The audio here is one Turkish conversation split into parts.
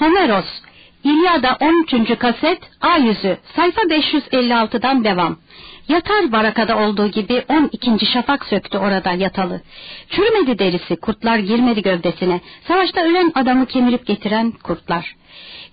Homeros, İlyada 13. kaset A yüzü, sayfa 556'dan devam. Yatar barakada olduğu gibi 12. şafak söktü orada yatalı. Çürümedi derisi, kurtlar girmedi gövdesine. Savaşta ölen adamı kemirip getiren kurtlar.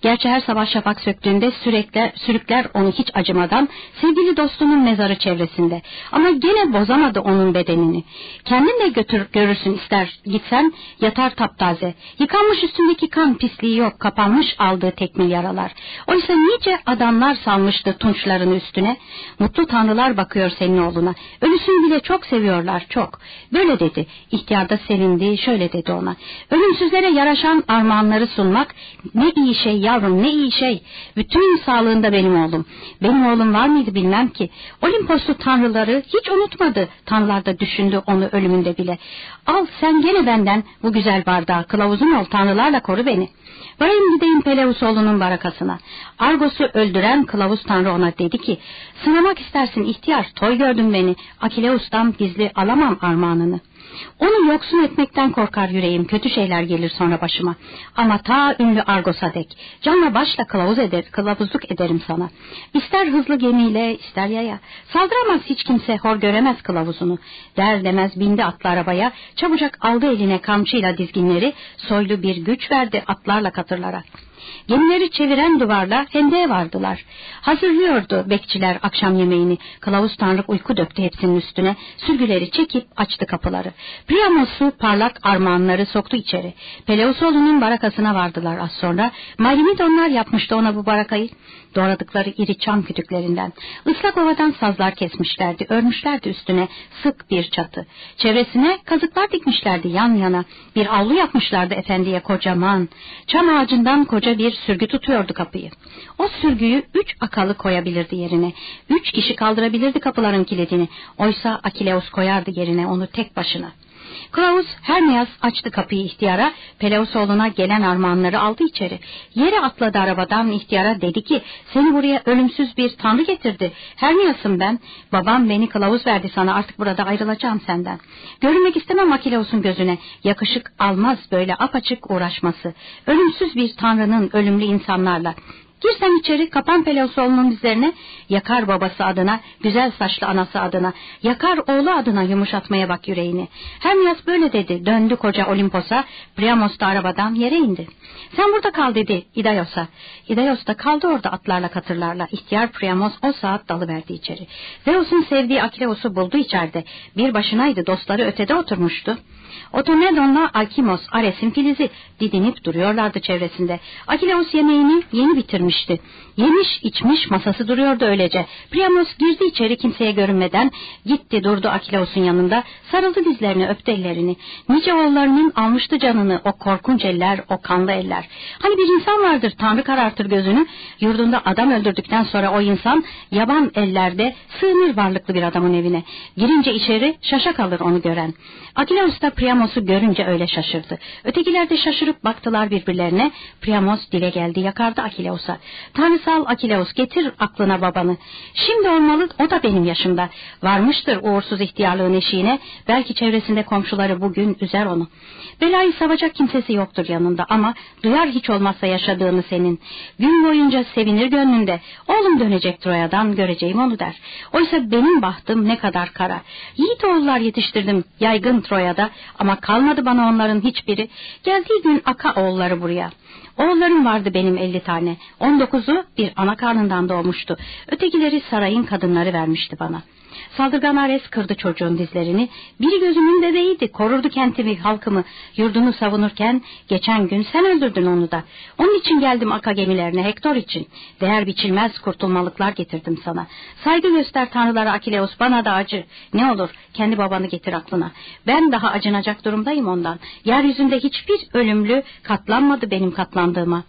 Gerçi her sabah şafak söktüğünde sürekli sürükler onu hiç acımadan sevgili dostunun mezarı çevresinde. Ama gene bozamadı onun bedenini. Kendin de götür görürsün ister gitsen yatar taptaze. Yıkanmış üstündeki kan pisliği yok kapanmış aldığı tekmil yaralar. Oysa nice adamlar salmıştı tunçların üstüne. Mutlu tanrılar bakıyor senin oğluna. Ölüsünü bile çok seviyorlar çok. Böyle dedi. İhtiyarda sevindi şöyle dedi ona. Ölümsüzlere yaraşan armağanları sunmak ne iyi şey yavrum ne iyi şey. Bütün sağlığında benim oğlum. Benim oğlum var mıydı bilmem ki. Olimposlu tanrıları hiç unutmadı. Tanrılar da düşündü onu ölümünde bile. Al sen gene benden bu güzel bardağı kılavuzum ol tanrılarla koru beni. Varayım gideyim Peleus oğlunun barakasına. Argos'u öldüren kılavuz tanrı ona dedi ki, sınamak istersin ihtiyar, toy gördün beni, Akileus'tan gizli alamam armağanını. Onu yoksun etmekten korkar yüreğim, kötü şeyler gelir sonra başıma. Ama ta ünlü Argos'a dek, canla başla kılavuz eder, kılavuzluk ederim sana. İster hızlı gemiyle, ister yaya. Saldıramaz hiç kimse, hor göremez kılavuzunu. Der demez bindi atlı arabaya, çabucak aldı eline kamçıyla dizginleri, soylu bir güç verdi atlarla katırlara. Gemileri çeviren duvarla hendeye vardılar. Hazırlıyordu bekçiler akşam yemeğini. Kılavuz Tanrık uyku döktü hepsinin üstüne. Sürgüleri çekip açtı kapıları. Priamos'u parlak armağanları soktu içeri. Peleusoğlu'nun barakasına vardılar az sonra. Marimidonlar yapmıştı ona bu barakayı. Doğradıkları iri çam kütüklerinden. Islak ovadan sazlar kesmişlerdi. Örmüşlerdi üstüne sık bir çatı. Çevresine kazıklar dikmişlerdi yan yana. Bir avlu yapmışlardı efendiye kocaman. Çam ağacından koca bir sürgü tutuyordu kapıyı. O sürgüyü üç akalı koyabilirdi yerine. Üç kişi kaldırabilirdi kapıların kilidini. Oysa Akileus koyardı yerine onu tek başına. Klaus Hermias açtı kapıyı ihtiyara, Peleusoğlu'na gelen armağanları aldı içeri. Yere atladı arabadan ihtiyara dedi ki, seni buraya ölümsüz bir tanrı getirdi. Hermias'ım ben, babam beni kılavuz verdi sana artık burada ayrılacağım senden. Görünmek istemem Akileus'un gözüne, yakışık almaz böyle apaçık uğraşması. Ölümsüz bir tanrının ölümlü insanlarla. Girsen içeri kapan Peleosol'un üzerine yakar babası adına, güzel saçlı anası adına, yakar oğlu adına yumuşatmaya bak yüreğini. Hermias böyle dedi, döndü koca Olimpos'a, Priamos da arabadan yere indi. Sen burada kal dedi İdaios'a. İdaios da kaldı orada atlarla katırlarla. İhtiyar Priamos o saat dalıverdi içeri. Zeus'un sevdiği Akileus'u buldu içeride. Bir başınaydı, dostları ötede oturmuştu. Otomedon'la Alkimos, Ares'in filizi didinip duruyorlardı çevresinde. Akileus yemeğini yeni bitirmişti. Yemiş içmiş masası duruyordu öylece. Priamos girdi içeri kimseye görünmeden gitti durdu Akileus'un yanında sarıldı dizlerini öptü ellerini. Nice oğullarının almıştı canını o korkunç eller o kanlı eller. Hani bir insan vardır tanrı karartır gözünü yurdunda adam öldürdükten sonra o insan yaban ellerde sığınır varlıklı bir adamın evine. Girince içeri şaşa kalır onu gören. Akileus da Priamos'u görünce öyle şaşırdı. Ötekiler de şaşırıp baktılar birbirlerine. Priamos dile geldi yakardı Akileus'a. Tanrısal Akileus getir aklına babanı. Şimdi olmalı o da benim yaşımda. Varmıştır uğursuz ihtiyarlığın eşiğine. Belki çevresinde komşuları bugün üzer onu. Belayı savacak kimsesi yoktur yanında ama duyar hiç olmazsa yaşadığını senin. Gün boyunca sevinir gönlünde. Oğlum dönecek Troya'dan göreceğim onu der. Oysa benim bahtım ne kadar kara. Yiğit oğullar yetiştirdim yaygın Troya'da ama kalmadı bana onların hiçbiri. Geldiği gün Aka oğulları buraya. Oğullarım vardı benim elli tane. On dokuzu bir ana karnından doğmuştu. Ötekileri sarayın kadınları vermişti bana.'' Saldırgan Ares kırdı çocuğun dizlerini. Biri gözümün bebeğiydi. Korurdu kentimi, halkımı. Yurdunu savunurken geçen gün sen öldürdün onu da. Onun için geldim Aka gemilerine Hektor için. Değer biçilmez kurtulmalıklar getirdim sana. Saygı göster tanrılara Akileus bana da acı. Ne olur kendi babanı getir aklına. Ben daha acınacak durumdayım ondan. Yeryüzünde hiçbir ölümlü katlanmadı benim 样的吗？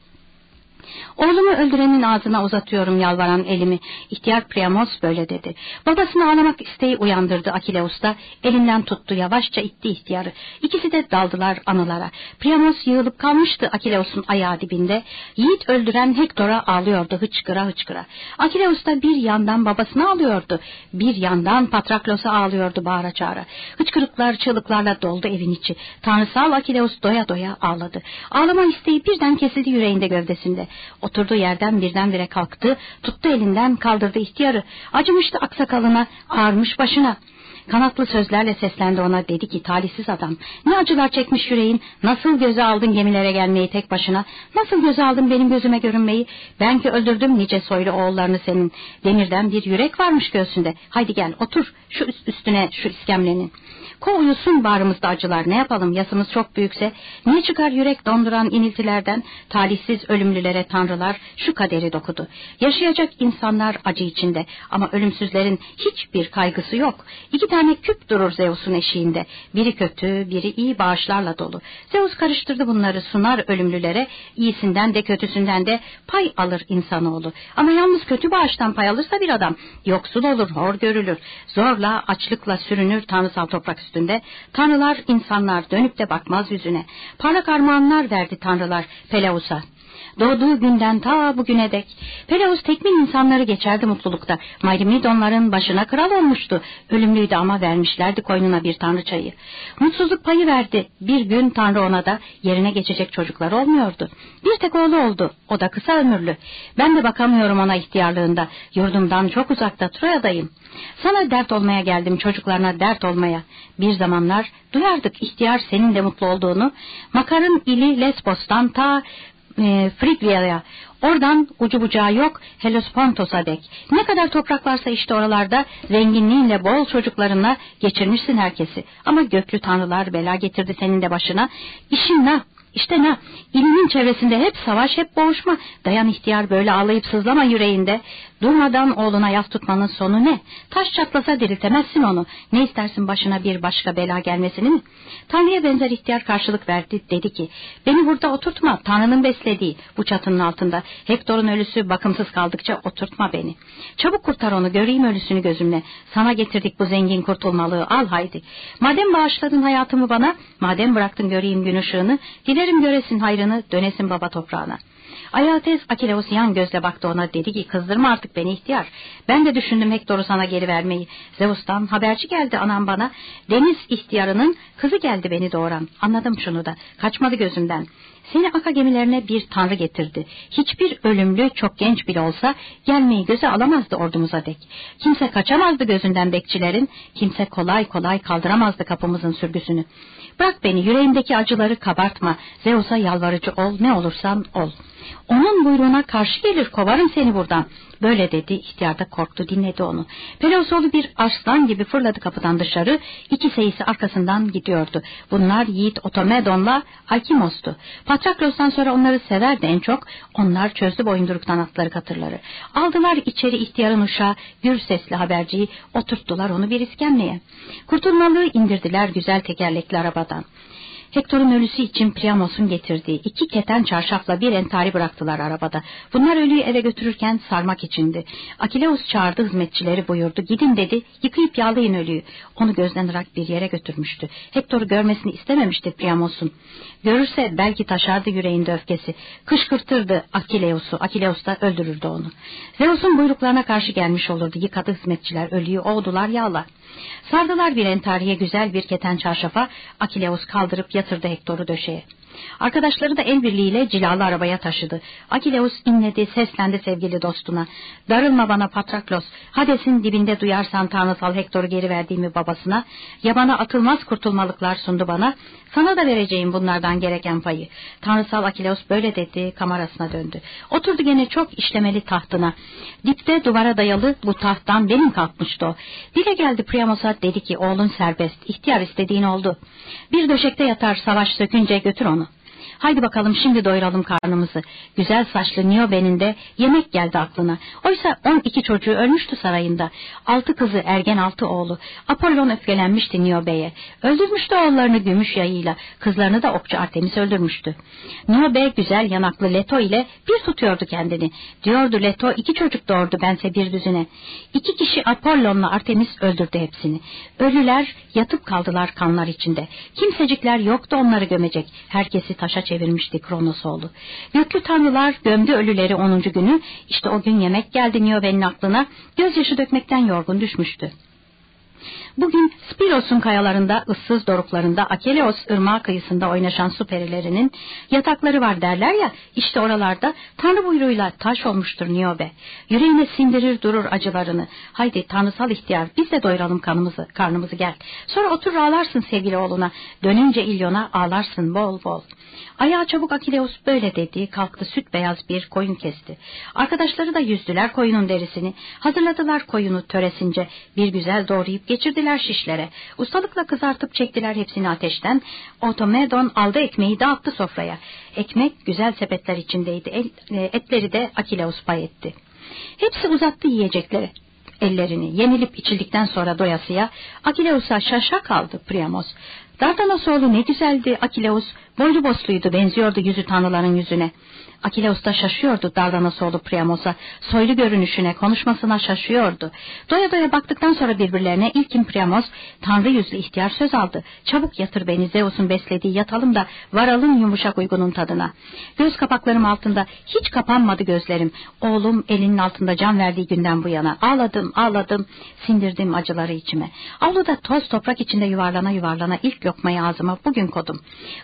Oğlumu öldürenin ağzına uzatıyorum yalvaran elimi. İhtiyar Priamos böyle dedi. Babasını ağlamak isteği uyandırdı Akileus'ta. Elinden tuttu yavaşça itti ihtiyarı. İkisi de daldılar anılara. Priamos yığılıp kalmıştı Akileus'un ayağı dibinde. Yiğit öldüren Hektor'a ağlıyordu hıçkıra hıçkıra. Akileus da bir yandan babasını ağlıyordu. Bir yandan Patraklos'a ağlıyordu bağıra çağıra. Hıçkırıklar çığlıklarla doldu evin içi. Tanrısal Akileus doya doya ağladı. Ağlama isteği birden kesildi yüreğinde gövdesinde. Oturduğu yerden birdenbire kalktı, tuttu elinden kaldırdı ihtiyarı. Acımıştı aksakalına, ağarmış başına. Kanatlı sözlerle seslendi ona. Dedi ki talihsiz adam ne acılar çekmiş yüreğin. Nasıl göze aldın gemilere gelmeyi tek başına? Nasıl göze aldın benim gözüme görünmeyi? Ben ki öldürdüm nice soylu oğullarını senin. Demirden bir yürek varmış göğsünde. Haydi gel otur şu üst üstüne şu iskemlenin Ko uyusun bağrımızda acılar. Ne yapalım? Yasımız çok büyükse ne çıkar yürek donduran iniltilerden? Talihsiz ölümlülere tanrılar şu kaderi dokudu. Yaşayacak insanlar acı içinde. Ama ölümsüzlerin hiçbir kaygısı yok. İki tane küp durur Zeus'un eşiğinde. Biri kötü biri iyi bağışlarla dolu. Zeus karıştırdı bunları sunar ölümlülere iyisinden de kötüsünden de pay alır insanoğlu. Ama yalnız kötü bağıştan pay alırsa bir adam yoksul olur hor görülür. Zorla açlıkla sürünür tanrısal toprak üstünde. Tanrılar insanlar dönüp de bakmaz yüzüne. Parlak armağanlar verdi tanrılar Peleus'a. Doğduğu günden ta bugüne dek. Peleus tekmin insanları geçerdi mutlulukta. Myrmidonların başına kral olmuştu. Ölümlüydü ama vermişlerdi koynuna bir tanrıçayı. Mutsuzluk payı verdi. Bir gün tanrı ona da yerine geçecek çocuklar olmuyordu. Bir tek oğlu oldu. O da kısa ömürlü. Ben de bakamıyorum ona ihtiyarlığında. Yurdumdan çok uzakta Troya'dayım. Sana dert olmaya geldim çocuklarına dert olmaya. Bir zamanlar duyardık ihtiyar senin de mutlu olduğunu. Makar'ın ili Lesbos'tan ta e, Frigya'ya, oradan ucu bucağı yok Hellespontos'a dek. Ne kadar toprak varsa işte oralarda zenginliğinle bol çocuklarınla geçirmişsin herkesi. Ama göklü tanrılar bela getirdi senin de başına. İşin ne? İşte ne? İlmin çevresinde hep savaş, hep boğuşma. Dayan ihtiyar böyle ağlayıp sızlama yüreğinde. Durmadan oğluna yas tutmanın sonu ne? Taş çatlasa diriltemezsin onu. Ne istersin başına bir başka bela gelmesini mi? Tanrı'ya benzer ihtiyar karşılık verdi. Dedi ki, beni burada oturtma. Tanrı'nın beslediği bu çatının altında. Hektor'un ölüsü bakımsız kaldıkça oturtma beni. Çabuk kurtar onu, göreyim ölüsünü gözümle. Sana getirdik bu zengin kurtulmalığı, al haydi. Madem bağışladın hayatımı bana, madem bıraktın göreyim gün ışığını, dilerim göresin hayrını, dönesin baba toprağına.'' Ayates Akileus yan gözle baktı ona dedi ki kızdırma artık beni ihtiyar. Ben de düşündüm Hektor'u sana geri vermeyi. Zeus'tan haberci geldi anam bana. Deniz ihtiyarının kızı geldi beni doğuran. Anladım şunu da. Kaçmadı gözümden. Seni aka gemilerine bir tanrı getirdi. Hiçbir ölümlü çok genç bile olsa gelmeyi göze alamazdı ordumuza dek. Kimse kaçamazdı gözünden bekçilerin, kimse kolay kolay kaldıramazdı kapımızın sürgüsünü. Bırak beni yüreğimdeki acıları kabartma, Zeus'a yalvarıcı ol ne olursan ol. Onun buyruğuna karşı gelir kovarım seni buradan. Böyle dedi ihtiyar da korktu dinledi onu. Peleosoğlu bir arslan gibi fırladı kapıdan dışarı iki seyisi arkasından gidiyordu. Bunlar Yiğit Otomedon'la Alkimos'tu. Patraklos'tan sonra onları severdi en çok. Onlar çözdü boyunduruktan atları katırları. Aldılar içeri ihtiyarın uşağı gür sesli haberciyi oturttular onu bir iskemleye. Kurtulmalığı indirdiler güzel tekerlekli arabadan. Hektor'un ölüsü için Priamos'un getirdiği iki keten çarşafla bir entari bıraktılar arabada. Bunlar ölüyü eve götürürken sarmak içindi. Akileus çağırdı hizmetçileri buyurdu. Gidin dedi yıkayıp yağlayın ölüyü. Onu gözden ırak bir yere götürmüştü. Hektor'u görmesini istememişti Priamos'un. Görürse belki taşardı yüreğinde öfkesi. Kışkırtırdı Akileus'u. Akileus da öldürürdü onu. Zeus'un buyruklarına karşı gelmiş olurdu. Yıkadı hizmetçiler ölüyü oğdular yağla. Sardılar bir entariye güzel bir keten çarşafa. Akileus kaldırıp yatırdı Hektor'u döşeye. Arkadaşları da el birliğiyle cilalı arabaya taşıdı. Akileus inledi, seslendi sevgili dostuna. Darılma bana Patraklos, Hades'in dibinde duyarsan tanrısal Hektor'u geri verdiğimi babasına, yabana atılmaz kurtulmalıklar sundu bana, sana da vereceğim bunlardan gereken payı. Tanrısal Akileus böyle dedi, kamerasına döndü. Oturdu gene çok işlemeli tahtına. Dipte duvara dayalı bu tahttan benim kalkmıştı o. Dile geldi Priamos'a dedi ki oğlun serbest, ihtiyar istediğin oldu. Bir döşekte yatar savaş sökünce götür onu. Haydi bakalım şimdi doyuralım karnımızı. Güzel saçlı Niobe'nin de yemek geldi aklına. Oysa on iki çocuğu ölmüştü sarayında. Altı kızı ergen altı oğlu. Apollon öfkelenmişti Niobe'ye. Öldürmüştü oğullarını gümüş yayıyla. Kızlarını da okçu Artemis öldürmüştü. Niobe güzel yanaklı Leto ile bir tutuyordu kendini. Diyordu Leto iki çocuk doğurdu bense bir düzine. İki kişi Apollon'la Artemis öldürdü hepsini. Ölüler yatıp kaldılar kanlar içinde. Kimsecikler yoktu onları gömecek. Herkesi taşa çevirmişti Kronos oğlu. Göklü tanrılar gömdü ölüleri onuncu günü. İşte o gün yemek geldi Niobe'nin aklına. Gözyaşı dökmekten yorgun düşmüştü. Bugün Spiros'un kayalarında, ıssız doruklarında, Akeleos ırmağı kıyısında oynaşan su perilerinin yatakları var derler ya, işte oralarda Tanrı buyruğuyla taş olmuştur Niobe. Yüreğine sindirir durur acılarını. Haydi tanrısal ihtiyar biz de doyuralım kanımızı, karnımızı gel. Sonra otur ağlarsın sevgili oğluna, dönünce İlyon'a ağlarsın bol bol. Ayağa çabuk Akileus böyle dedi, kalktı süt beyaz bir koyun kesti. Arkadaşları da yüzdüler koyunun derisini, hazırladılar koyunu töresince, bir güzel doğrayıp geçirdiler şişlere. Ustalıkla kızartıp çektiler hepsini ateşten. Otomedon aldı ekmeği dağıttı sofraya. Ekmek güzel sepetler içindeydi, El, e, etleri de Akileus pay etti. Hepsi uzattı yiyecekleri ellerini yenilip içildikten sonra doyasıya Akileus'a şaşa kaldı Priamos. Dardanos oğlu ne güzeldi Akileus, boylu bosluydu, benziyordu yüzü tanrıların yüzüne. Akileus da şaşıyordu Dardanosoğlu Priamos'a, soylu görünüşüne, konuşmasına şaşıyordu. Doya doya baktıktan sonra birbirlerine ilkin Priamos, tanrı yüzlü ihtiyar söz aldı. Çabuk yatır beni Zeus'un beslediği yatalım da varalım yumuşak uygunun tadına. Göz kapaklarım altında hiç kapanmadı gözlerim. Oğlum elinin altında can verdiği günden bu yana. Ağladım, ağladım, sindirdim acıları içime. Avluda toz toprak içinde yuvarlana yuvarlana ilk lokmayı ağzıma bugün kodum.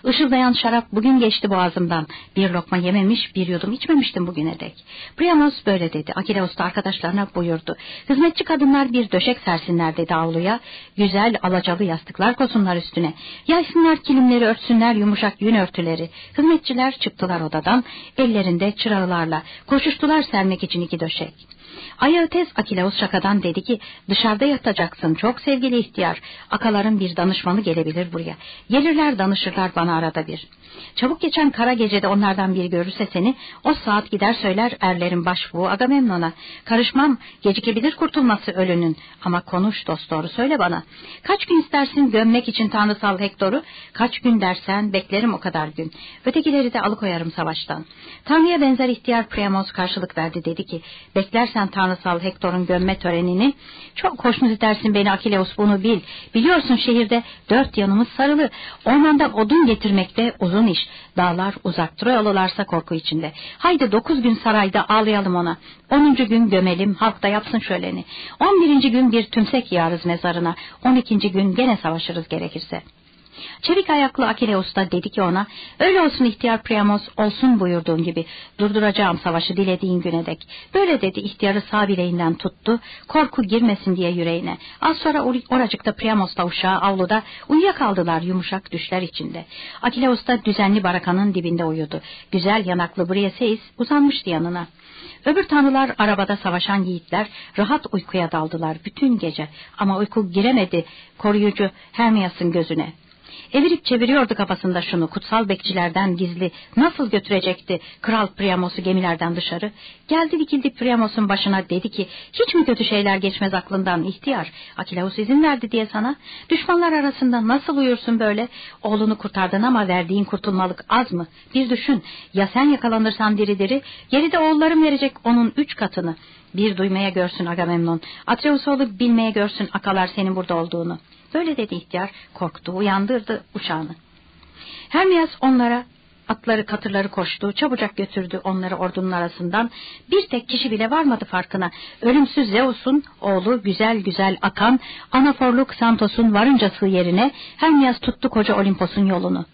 Işıldayan şarap bugün geçti boğazımdan. Bir lokma yememiş, bir yudum içmemiştim bugüne dek. Priamos böyle dedi. Akileus da arkadaşlarına buyurdu. Hizmetçi kadınlar bir döşek sersinler dedi avluya. Güzel alacalı yastıklar kosunlar üstüne. Yaysınlar kilimleri örtsünler yumuşak yün örtüleri. Hizmetçiler çıktılar odadan. Ellerinde çırağılarla. Koşuştular sermek için iki döşek. Ayaötes Akileus şakadan dedi ki dışarıda yatacaksın çok sevgili ihtiyar. Akaların bir danışmanı gelebilir buraya. Gelirler danışırlar bana arada bir. Çabuk geçen kara gecede onlardan biri görürse seni o saat gider söyler erlerin başbuğu Agamemnon'a. Karışmam gecikebilir kurtulması ölünün ama konuş dost doğru söyle bana. Kaç gün istersin gömmek için tanrısal Hektor'u kaç gün dersen beklerim o kadar gün. Ötekileri de alıkoyarım savaştan. Tanrı'ya benzer ihtiyar Priamos karşılık verdi dedi ki beklersen tanrısal Hektor'un gömme törenini çok hoşnut edersin beni Akileus bunu bil. Biliyorsun şehirde dört yanımız sarılı. Ormandan odun getirmekte uzun iş. Dağlar uzak Troyalılarsa korku içinde. Haydi dokuz gün sarayda ağlayalım ona. Onuncu gün gömelim halk da yapsın şöleni. On birinci gün bir tümsek yağarız mezarına. On ikinci gün gene savaşırız gerekirse.'' Çevik ayaklı Akileus da dedi ki ona, öyle olsun ihtiyar Priamos olsun buyurduğun gibi, durduracağım savaşı dilediğin güne dek. Böyle dedi ihtiyarı sağ bileğinden tuttu, korku girmesin diye yüreğine. Az sonra or oracıkta Priamos'ta uşağı avluda uyuyakaldılar yumuşak düşler içinde. Akileus da düzenli barakanın dibinde uyudu. Güzel yanaklı Brieseis uzanmıştı yanına. Öbür tanrılar arabada savaşan yiğitler rahat uykuya daldılar bütün gece ama uyku giremedi koruyucu Hermias'ın gözüne. Evirip çeviriyordu kafasında şunu kutsal bekçilerden gizli nasıl götürecekti kral Priamos'u gemilerden dışarı. Geldi dikildi Priamos'un başına dedi ki hiç mi kötü şeyler geçmez aklından ihtiyar. Akileus izin verdi diye sana. Düşmanlar arasında nasıl uyursun böyle? Oğlunu kurtardın ama verdiğin kurtulmalık az mı? Bir düşün ya sen yakalanırsan diri diri geride oğullarım verecek onun üç katını. Bir duymaya görsün Agamemnon. Atreus oğlu bilmeye görsün akalar senin burada olduğunu. Böyle dedi ihtiyar, korktu, uyandırdı uşağını. Hermias onlara atları katırları koştu, çabucak götürdü onları ordunun arasından. Bir tek kişi bile varmadı farkına. Ölümsüz Zeus'un oğlu güzel güzel akan, anaforluk Santos'un varıncası yerine Hermias tuttu koca Olimpos'un yolunu.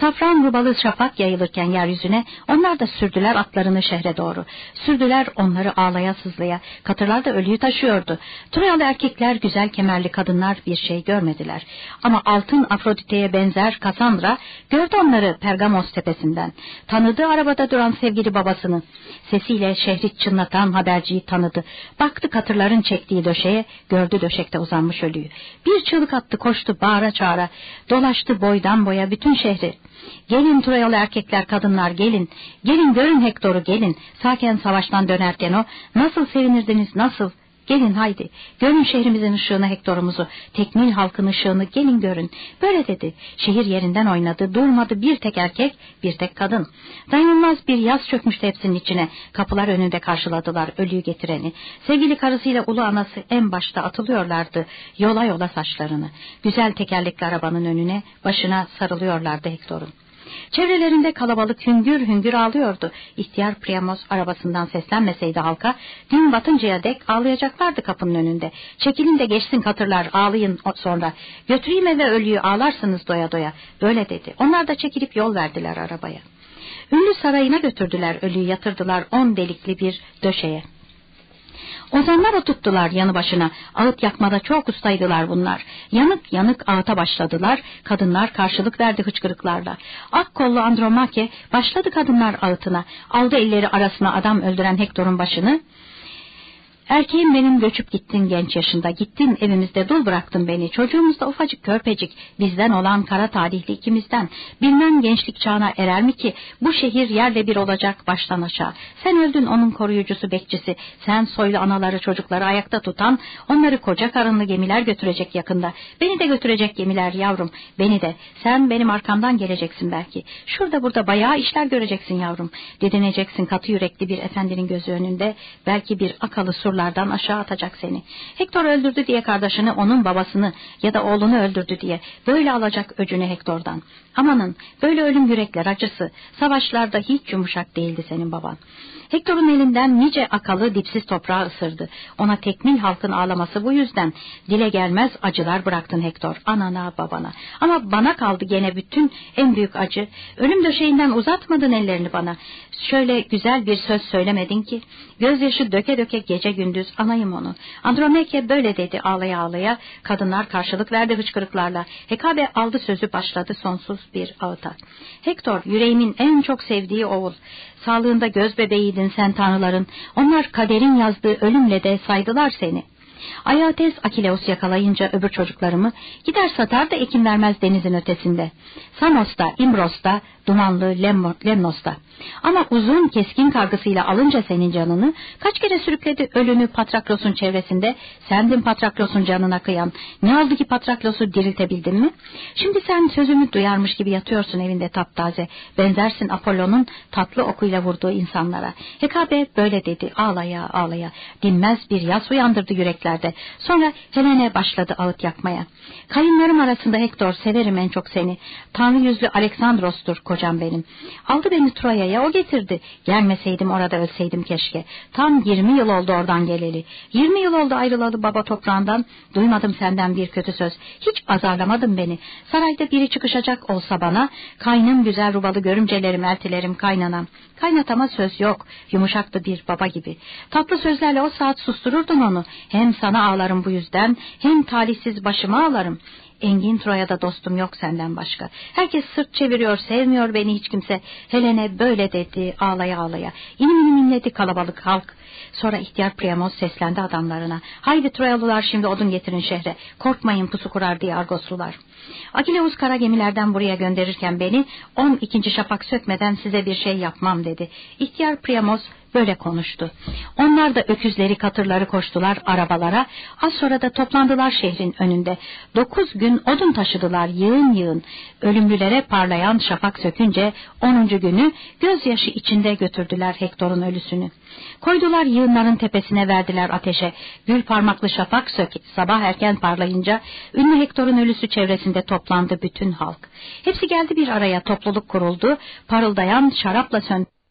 Safran rubalı şafak yayılırken yeryüzüne onlar da sürdüler atlarını şehre doğru. Sürdüler onları ağlaya sızlaya. Katırlar da ölüyü taşıyordu. Troyalı erkekler güzel kemerli kadınlar bir şey görmediler. Ama altın Afrodite'ye benzer Kassandra gördü onları Pergamos tepesinden. Tanıdı arabada duran sevgili babasını. Sesiyle şehri çınlatan haberciyi tanıdı. Baktı katırların çektiği döşeye gördü döşekte uzanmış ölüyü. Bir çığlık attı koştu bağıra çağıra. Dolaştı boydan boya bütün şehri hepsi. Gelin Troyalı erkekler kadınlar gelin. Gelin görün Hektor'u gelin. Saken savaştan dönerken o nasıl sevinirdiniz nasıl. Gelin haydi, görün şehrimizin ışığını Hektor'umuzu, tekmil halkın ışığını gelin görün. Böyle dedi, şehir yerinden oynadı, durmadı bir tek erkek, bir tek kadın. Dayanılmaz bir yaz çökmüştü hepsinin içine, kapılar önünde karşıladılar ölüyü getireni. Sevgili karısıyla ulu anası en başta atılıyorlardı, yola yola saçlarını. Güzel tekerlekli arabanın önüne, başına sarılıyorlardı Hektor'un. Çevrelerinde kalabalık hüngür hüngür ağlıyordu. İhtiyar Priamos arabasından seslenmeseydi halka, gün batıncaya dek ağlayacaklardı kapının önünde. Çekilin de geçsin katırlar, ağlayın sonra. Götüreyim eve ölüyü, ağlarsınız doya doya. Böyle dedi. Onlar da çekilip yol verdiler arabaya. Ünlü sarayına götürdüler ölüyü, yatırdılar on delikli bir döşeye. Ozanlar oturttular yanı başına. Ağıt yakmada çok ustaydılar bunlar. Yanık yanık ağıta başladılar. Kadınlar karşılık verdi hıçkırıklarla. Ak kollu Andromake başladı kadınlar ağıtına. Aldı elleri arasına adam öldüren Hektor'un başını. Erkeğim benim göçüp gittin genç yaşında, gittin evimizde dul bıraktın beni, çocuğumuz da ufacık körpecik, bizden olan kara talihli ikimizden, bilmem gençlik çağına erer mi ki, bu şehir yerle bir olacak baştan aşağı. Sen öldün onun koruyucusu bekçisi, sen soylu anaları çocukları ayakta tutan, onları koca karınlı gemiler götürecek yakında, beni de götürecek gemiler yavrum, beni de, sen benim arkamdan geleceksin belki, şurada burada bayağı işler göreceksin yavrum, didineceksin katı yürekli bir efendinin gözü önünde, belki bir akalı surlar dağlardan aşağı atacak seni. Hektor öldürdü diye kardeşini onun babasını ya da oğlunu öldürdü diye böyle alacak öcünü Hektor'dan. Amanın böyle ölüm yürekler acısı savaşlarda hiç yumuşak değildi senin baban. Hektor'un elinden nice akalı dipsiz toprağı ısırdı. Ona tekmil halkın ağlaması bu yüzden. Dile gelmez acılar bıraktın Hektor. Anana babana. Ama bana kaldı gene bütün en büyük acı. Ölüm döşeğinden uzatmadın ellerini bana. Şöyle güzel bir söz söylemedin ki. Gözyaşı döke döke gece gündüz anayım onu. Andromeke böyle dedi ağlaya ağlaya. Kadınlar karşılık verdi hıçkırıklarla. Hekabe aldı sözü başladı sonsuz bir ağıta. Hektor yüreğimin en çok sevdiği oğul. Sağlığında göz bebeğiydin sen tanrıların. Onlar kaderin yazdığı ölümle de saydılar seni. Ayates Akileus yakalayınca öbür çocuklarımı gider satar da ekin vermez denizin ötesinde. Samos'ta, İmbros'ta, dumanlı Lemnos'ta. Ama uzun keskin kargısıyla alınca senin canını kaç kere sürükledi ölünü Patraklos'un çevresinde sendin Patraklos'un canına kıyan. Ne oldu ki Patraklos'u diriltebildin mi? Şimdi sen sözümü duyarmış gibi yatıyorsun evinde taptaze. Benzersin Apollon'un tatlı okuyla vurduğu insanlara. Hekabe böyle dedi ağlaya ağlaya. Dinmez bir yas uyandırdı yüreklerde. Sonra Helene başladı ağıt yakmaya. Kayınlarım arasında Hektor severim en çok seni. Tanrı yüzlü Aleksandros'tur kocam benim. Aldı beni Troya'ya o getirdi. Gelmeseydim orada ölseydim keşke. Tam yirmi yıl oldu oradan geleli. Yirmi yıl oldu ayrılalı baba toprağından. Duymadım senden bir kötü söz. Hiç azarlamadın beni. Sarayda biri çıkışacak olsa bana. Kaynım güzel rubalı görümcelerim, eltilerim, kaynanam. Kaynatama söz yok. Yumuşaktı bir baba gibi. Tatlı sözlerle o saat sustururdun onu. Hem sana ağlarım bu yüzden, hem talihsiz başıma ağlarım. Engin Troya'da dostum yok senden başka. Herkes sırt çeviriyor, sevmiyor beni hiç kimse. Helene böyle dedi, ağlaya ağlaya. İnim inledi kalabalık halk. Sonra ihtiyar Priamos seslendi adamlarına. Haydi Troyalılar şimdi odun getirin şehre. Korkmayın pusu kurar diye Argoslular. Akileus kara gemilerden buraya gönderirken beni on ikinci şafak sökmeden size bir şey yapmam dedi. İhtiyar Priamos böyle konuştu. Onlar da öküzleri katırları koştular arabalara. Az sonra da toplandılar şehrin önünde. Dokuz gün odun taşıdılar yığın yığın. Ölümlülere parlayan şafak sökünce onuncu günü gözyaşı içinde götürdüler Hektor'un ölüsünü. Koydular yığınların tepesine verdiler ateşe. Gül parmaklı şafak sök sabah erken parlayınca ünlü Hektor'un ölüsü çevresinde toplandı bütün halk. Hepsi geldi bir araya topluluk kuruldu. Parıldayan şarapla söndü.